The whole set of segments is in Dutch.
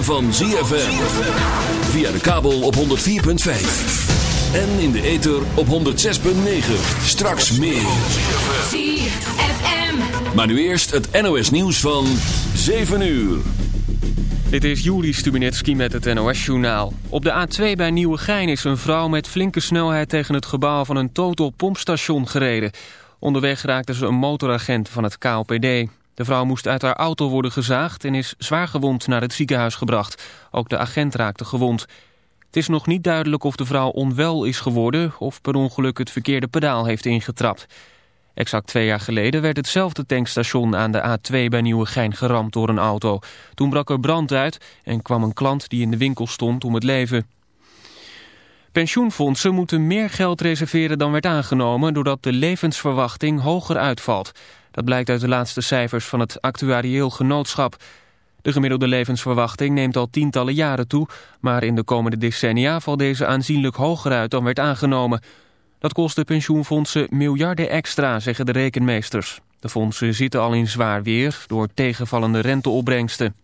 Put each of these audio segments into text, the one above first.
ritme van ZFM. Via de kabel op 104.5. En in de ether op 106.9. Straks meer. ZFM. Maar nu eerst het NOS nieuws van 7 uur. Dit is Juri Stubinetski met het NOS-journaal. Op de A2 bij Nieuwegein is een vrouw met flinke snelheid tegen het gebouw van een Total pompstation gereden. Onderweg raakte ze een motoragent van het KLPD. De vrouw moest uit haar auto worden gezaagd en is zwaar gewond naar het ziekenhuis gebracht. Ook de agent raakte gewond. Het is nog niet duidelijk of de vrouw onwel is geworden of per ongeluk het verkeerde pedaal heeft ingetrapt. Exact twee jaar geleden werd hetzelfde tankstation aan de A2 bij Nieuwegein geramd door een auto. Toen brak er brand uit en kwam een klant die in de winkel stond om het leven. Pensioenfondsen moeten meer geld reserveren dan werd aangenomen... doordat de levensverwachting hoger uitvalt. Dat blijkt uit de laatste cijfers van het actuarieel genootschap. De gemiddelde levensverwachting neemt al tientallen jaren toe... maar in de komende decennia valt deze aanzienlijk hoger uit dan werd aangenomen... Dat kost de pensioenfondsen miljarden extra, zeggen de rekenmeesters. De fondsen zitten al in zwaar weer door tegenvallende renteopbrengsten.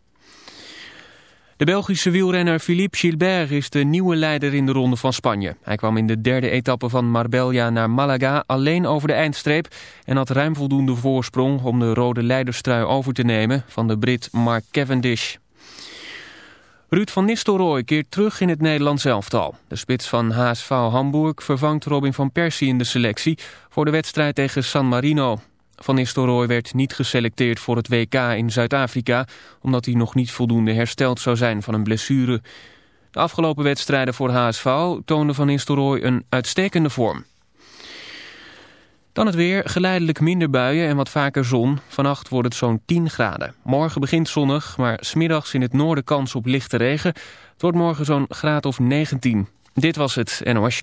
De Belgische wielrenner Philippe Gilbert is de nieuwe leider in de Ronde van Spanje. Hij kwam in de derde etappe van Marbella naar Malaga alleen over de eindstreep... en had ruim voldoende voorsprong om de rode leiderstrui over te nemen van de Brit Mark Cavendish. Ruud van Nistelrooy keert terug in het Nederlands elftal. De spits van HSV Hamburg vervangt Robin van Persie in de selectie... voor de wedstrijd tegen San Marino. Van Nistelrooy werd niet geselecteerd voor het WK in Zuid-Afrika... omdat hij nog niet voldoende hersteld zou zijn van een blessure. De afgelopen wedstrijden voor HSV toonden Van Nistelrooy een uitstekende vorm. Dan het weer, geleidelijk minder buien en wat vaker zon. Vannacht wordt het zo'n 10 graden. Morgen begint zonnig, maar smiddags in het noorden kans op lichte regen. Het wordt morgen zo'n graad of 19. Dit was het NOS.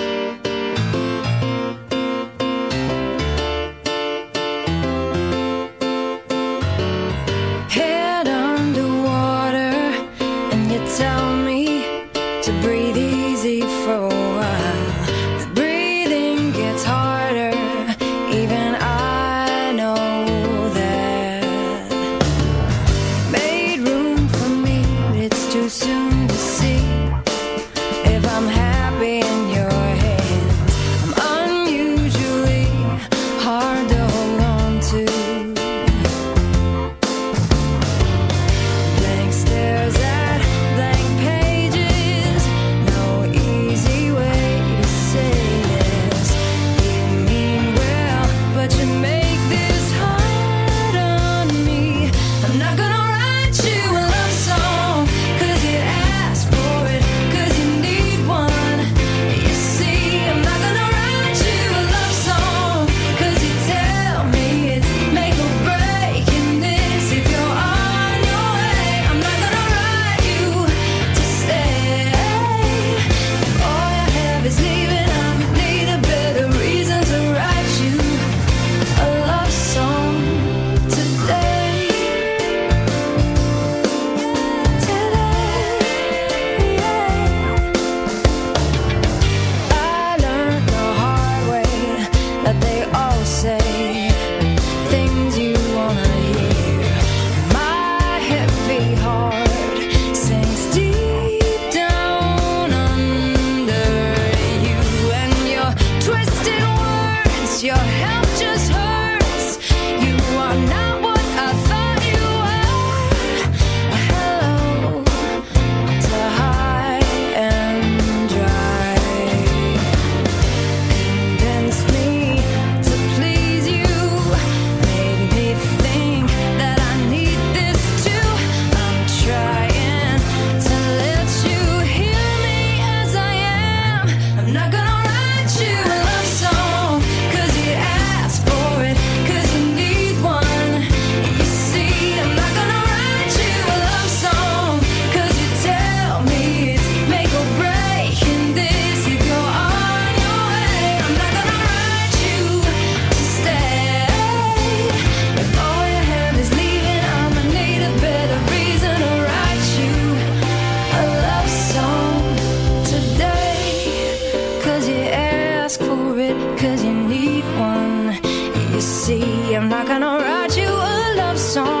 for it cause you need one. You see i'm not gonna write you a love song.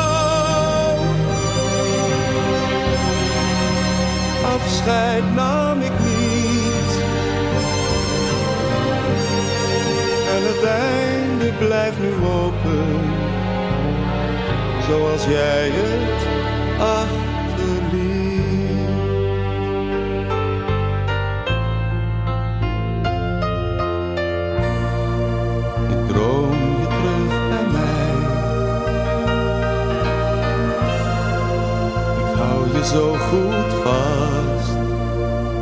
Afscheid nam ik niet. En het einde blijft nu open. Zoals jij het achterliet. Ik droom je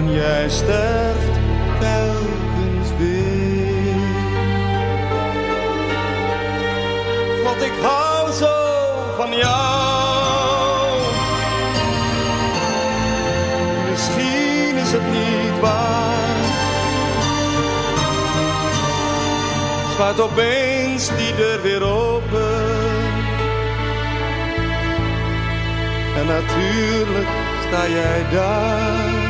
en jij sterft telkens weer. Want ik hou zo van jou. Misschien is het niet waar. Zwaait opeens die deur weer open. En natuurlijk sta jij daar.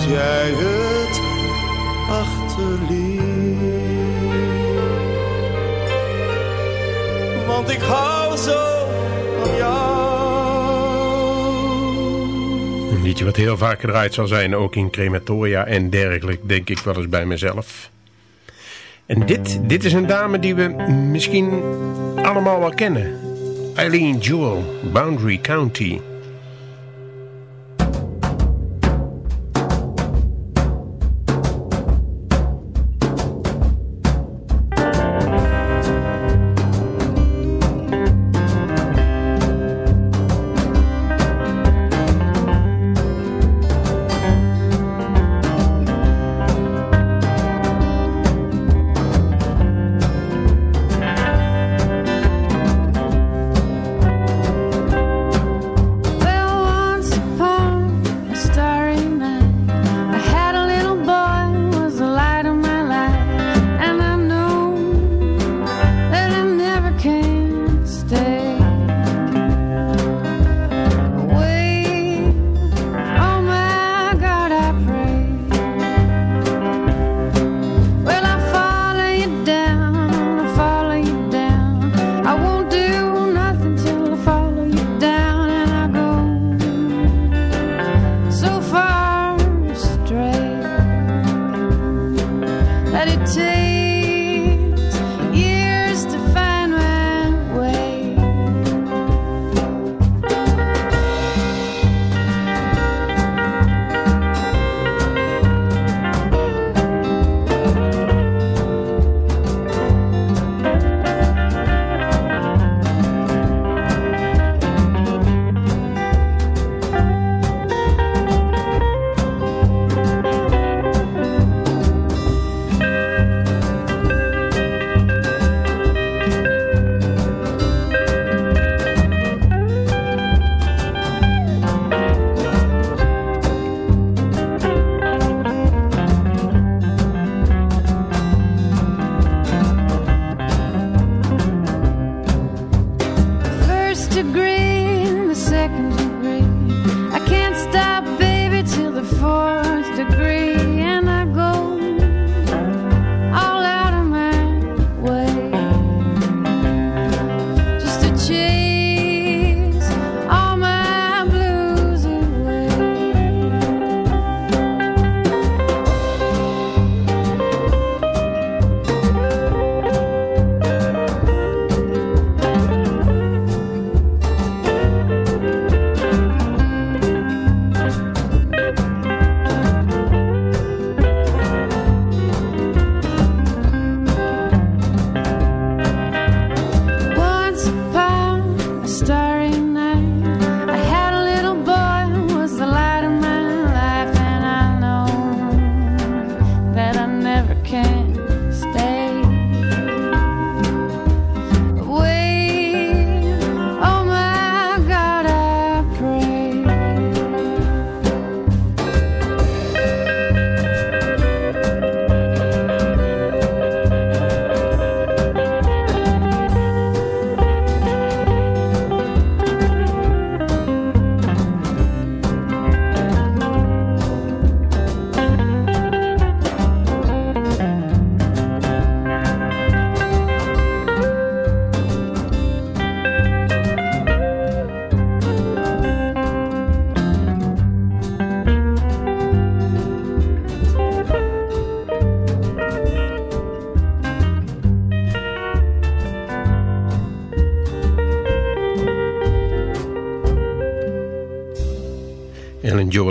als jij het achterliet. Want ik hou zo van jou. Een liedje wat heel vaak gedraaid zal zijn, ook in crematoria en dergelijk, denk ik wel eens bij mezelf. En dit, dit is een dame die we misschien allemaal wel kennen. Eileen Jewel, Boundary County. seconds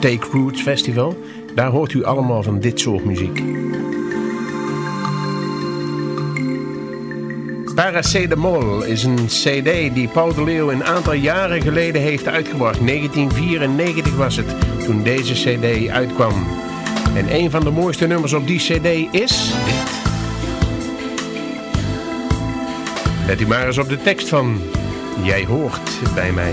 Take Roots Festival. Daar hoort u allemaal van dit soort muziek. Paracetamol is een cd die Paul de Leeuw een aantal jaren geleden heeft uitgebracht. 1994 was het toen deze cd uitkwam. En een van de mooiste nummers op die cd is dit. Let u maar eens op de tekst van Jij hoort bij mij.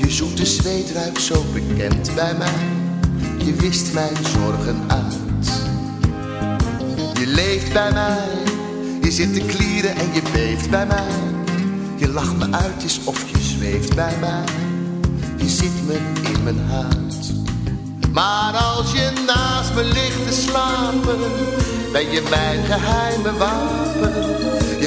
Je zoete zweet ruikt zo bekend bij mij. Je wist mijn zorgen uit. Je leeft bij mij. Je zit te klieren en je beeft bij mij. Je lacht me uit, is of je zweeft bij mij. Je zit me in mijn huid. Maar als je naast me ligt te slapen, ben je mijn geheime wapen.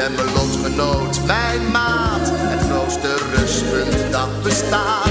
Bent mijn lotgenoot, mijn maat, het grootste rustpunt dat bestaat.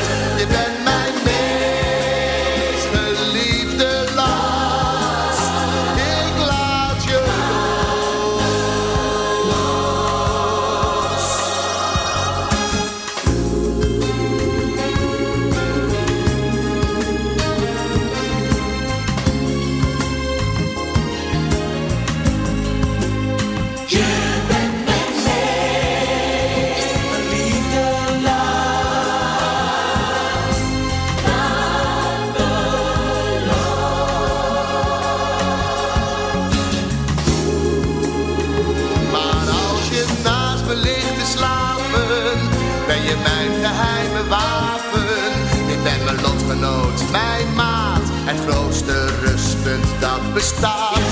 Grootste rustpunt dat bestaat.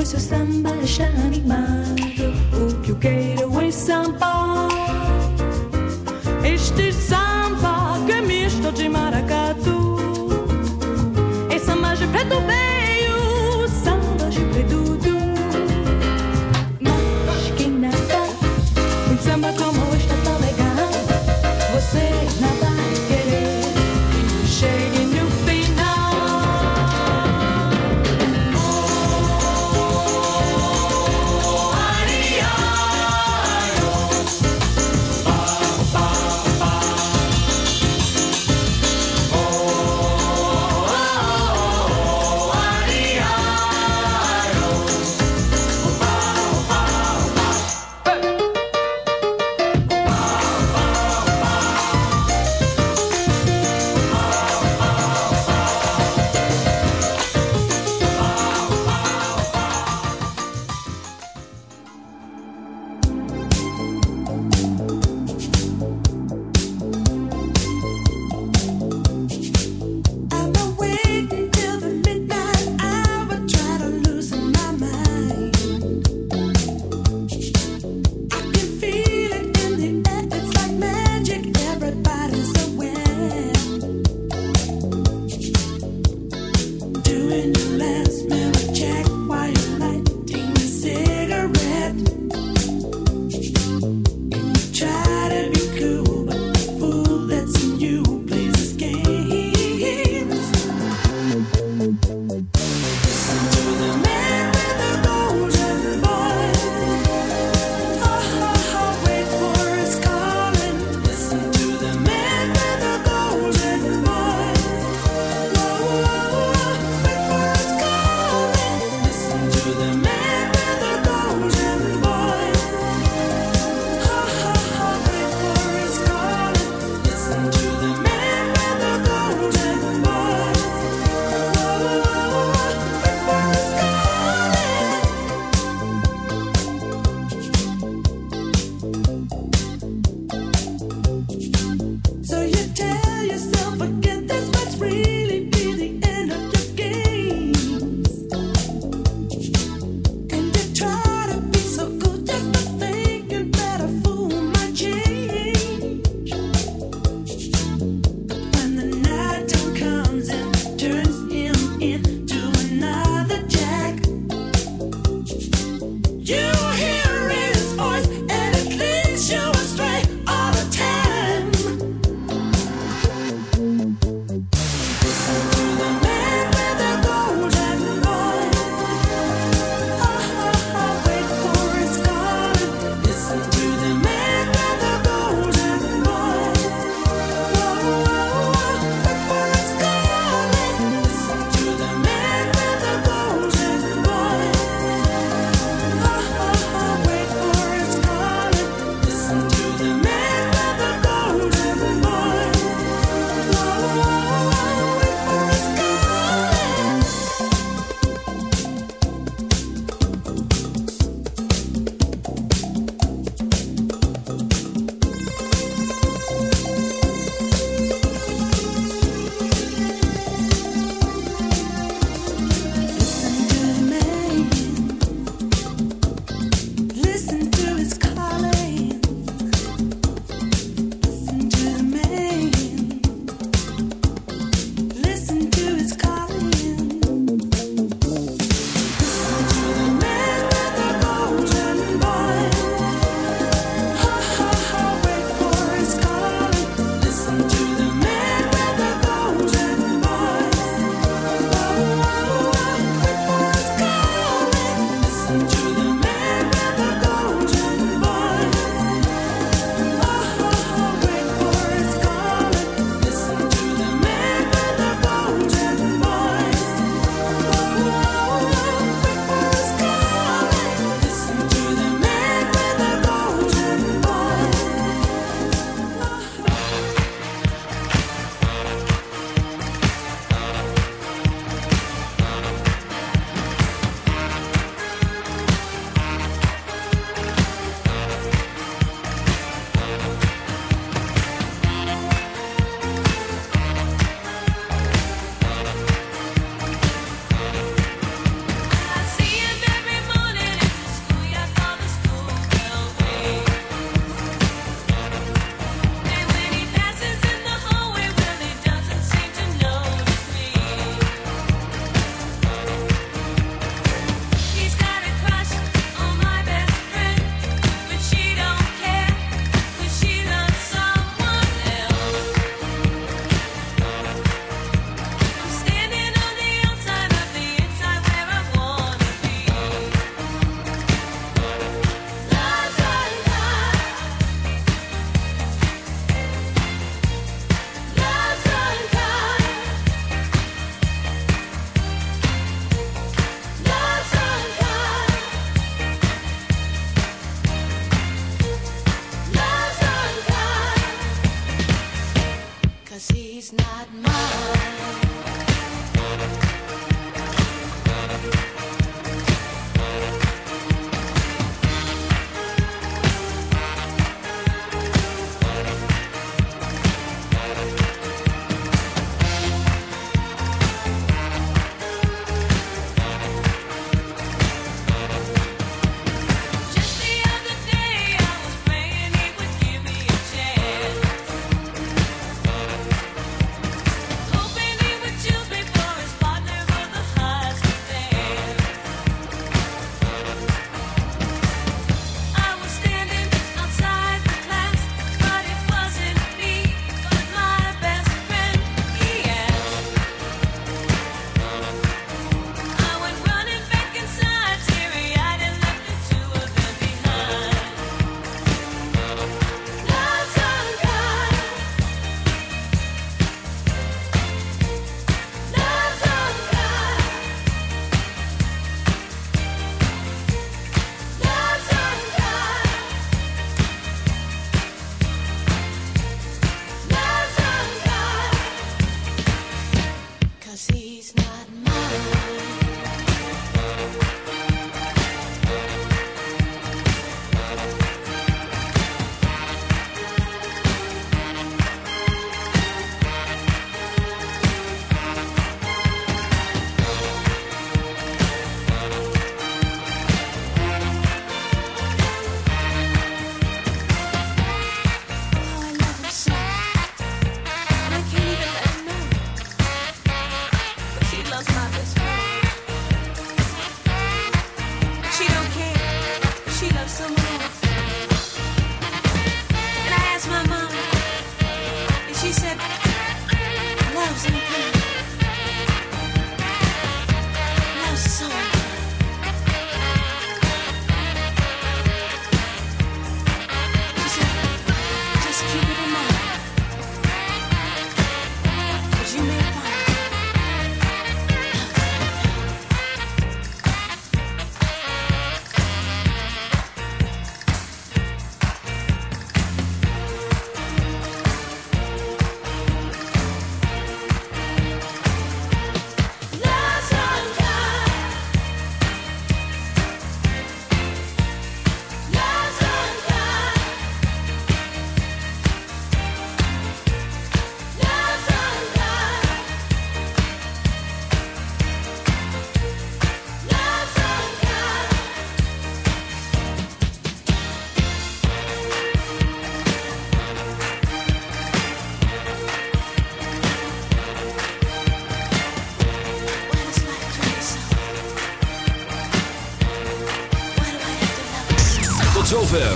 questo samba lascia animado o que eu quero é samba. Este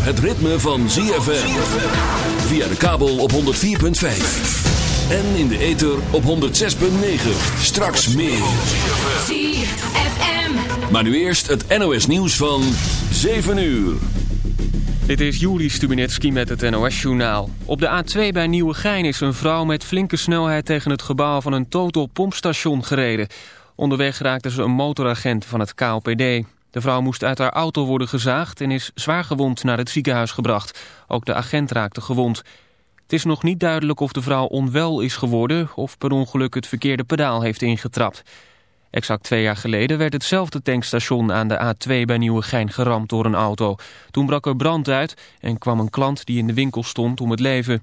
het ritme van ZFM. Via de kabel op 104.5. En in de ether op 106.9. Straks meer. ZFM. Maar nu eerst het NOS nieuws van 7 uur. Dit is Juri Stubinetski met het NOS-journaal. Op de A2 bij Nieuwegein is een vrouw met flinke snelheid tegen het gebouw van een Total pompstation gereden. Onderweg raakte ze een motoragent van het KLPD. De vrouw moest uit haar auto worden gezaagd en is zwaar gewond naar het ziekenhuis gebracht. Ook de agent raakte gewond. Het is nog niet duidelijk of de vrouw onwel is geworden of per ongeluk het verkeerde pedaal heeft ingetrapt. Exact twee jaar geleden werd hetzelfde tankstation aan de A2 bij Nieuwegein geramd door een auto. Toen brak er brand uit en kwam een klant die in de winkel stond om het leven.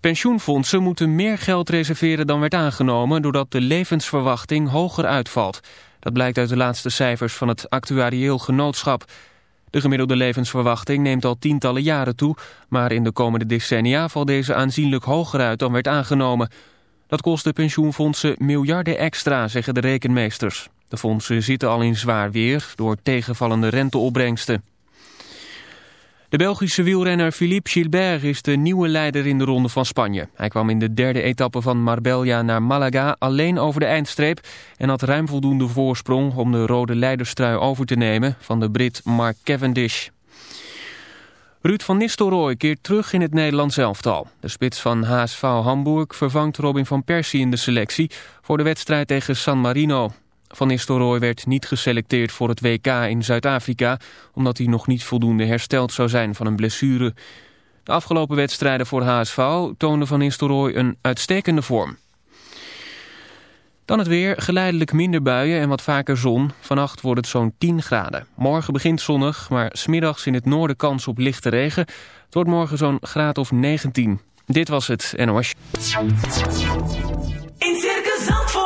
Pensioenfondsen moeten meer geld reserveren dan werd aangenomen... doordat de levensverwachting hoger uitvalt. Dat blijkt uit de laatste cijfers van het actuarieel genootschap. De gemiddelde levensverwachting neemt al tientallen jaren toe... maar in de komende decennia valt deze aanzienlijk hoger uit dan werd aangenomen... Dat kost de pensioenfondsen miljarden extra, zeggen de rekenmeesters. De fondsen zitten al in zwaar weer door tegenvallende renteopbrengsten. De Belgische wielrenner Philippe Gilbert is de nieuwe leider in de Ronde van Spanje. Hij kwam in de derde etappe van Marbella naar Malaga alleen over de eindstreep... en had ruim voldoende voorsprong om de rode leiderstrui over te nemen van de Brit Mark Cavendish. Ruud van Nistelrooy keert terug in het Nederlands elftal. De spits van HSV Hamburg vervangt Robin van Persie in de selectie... voor de wedstrijd tegen San Marino. Van Nistelrooy werd niet geselecteerd voor het WK in Zuid-Afrika... omdat hij nog niet voldoende hersteld zou zijn van een blessure. De afgelopen wedstrijden voor HSV toonden Van Nistelrooy een uitstekende vorm. Dan het weer, geleidelijk minder buien en wat vaker zon. Vannacht wordt het zo'n 10 graden. Morgen begint zonnig, maar smiddags in het noorden kans op lichte regen. Het wordt morgen zo'n graad of 19. Dit was het NOS. In Circus Zandvoort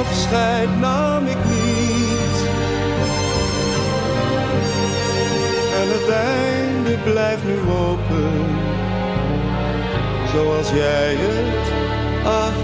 Afscheid nam ik niet. En het einde blijft nu open, zoals jij het achterliet.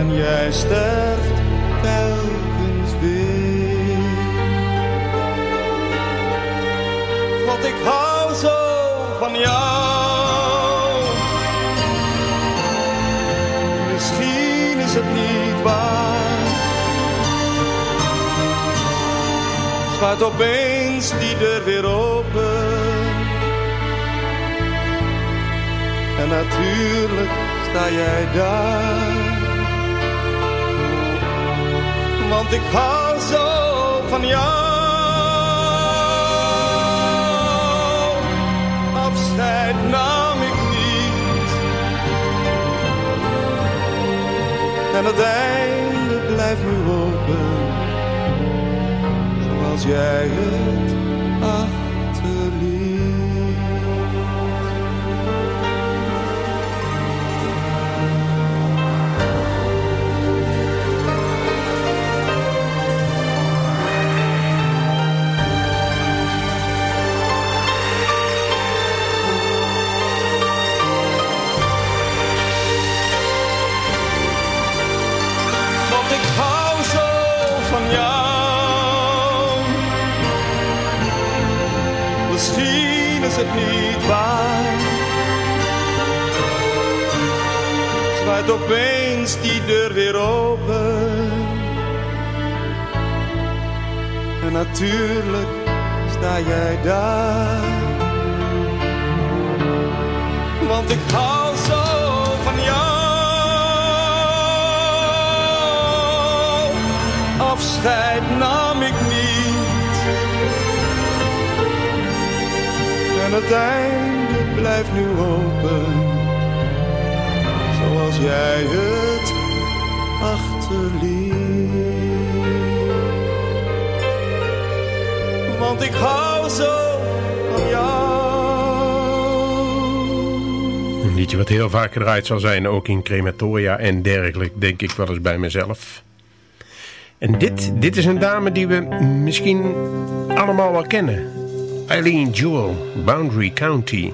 en jij sterft telkens weer. God, ik hou zo van jou. Misschien is het niet waar. Slaat opeens die deur weer open. En natuurlijk sta jij daar. Want ik hou zo van jou. Afscheid nam ik niet. En het einde blijft nu open. Zoals jij het heel vaak gedraaid zal zijn, ook in crematoria en dergelijke, denk ik wel eens bij mezelf. En dit, dit is een dame die we misschien allemaal wel kennen. Eileen Jewell, Boundary County.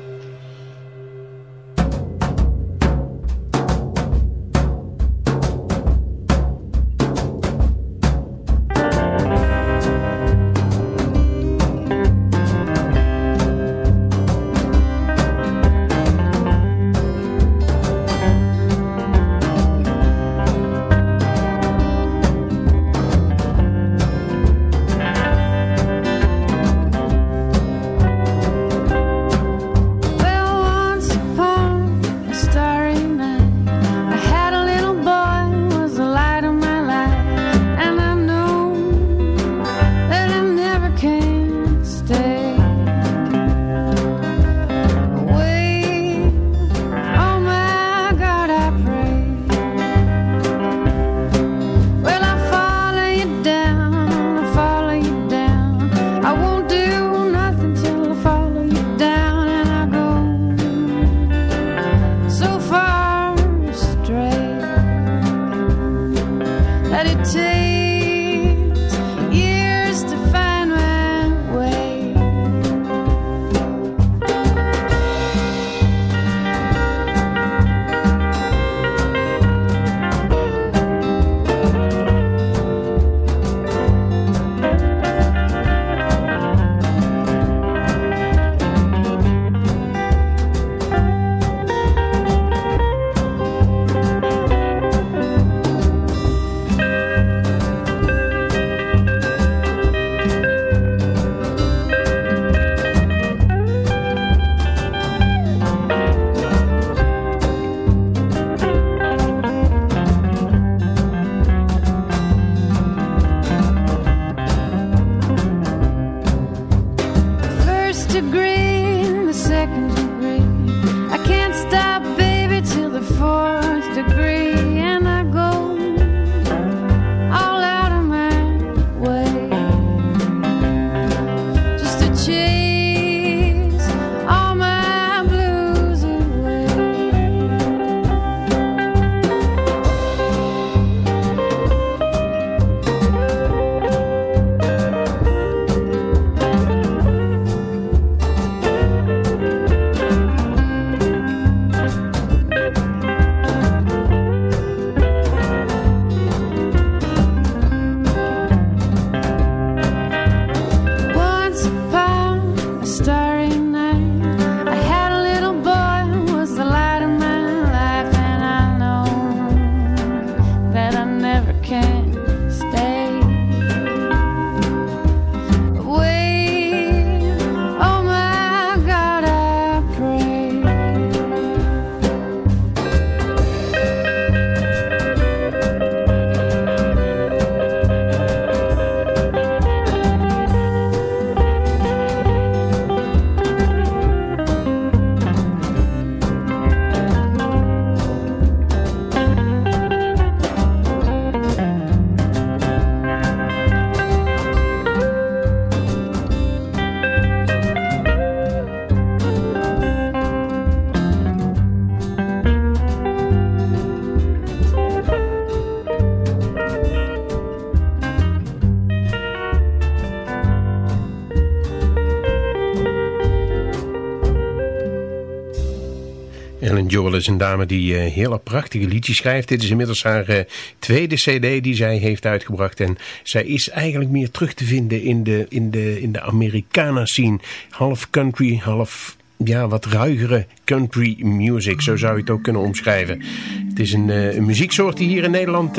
Joel is een dame die uh, hele prachtige liedjes schrijft. Dit is inmiddels haar uh, tweede cd die zij heeft uitgebracht. En zij is eigenlijk meer terug te vinden in de, in de, in de Americana scene. Half country, half ja, wat ruigere country music. Zo zou je het ook kunnen omschrijven. Het is een, uh, een muzieksoort die hier in Nederland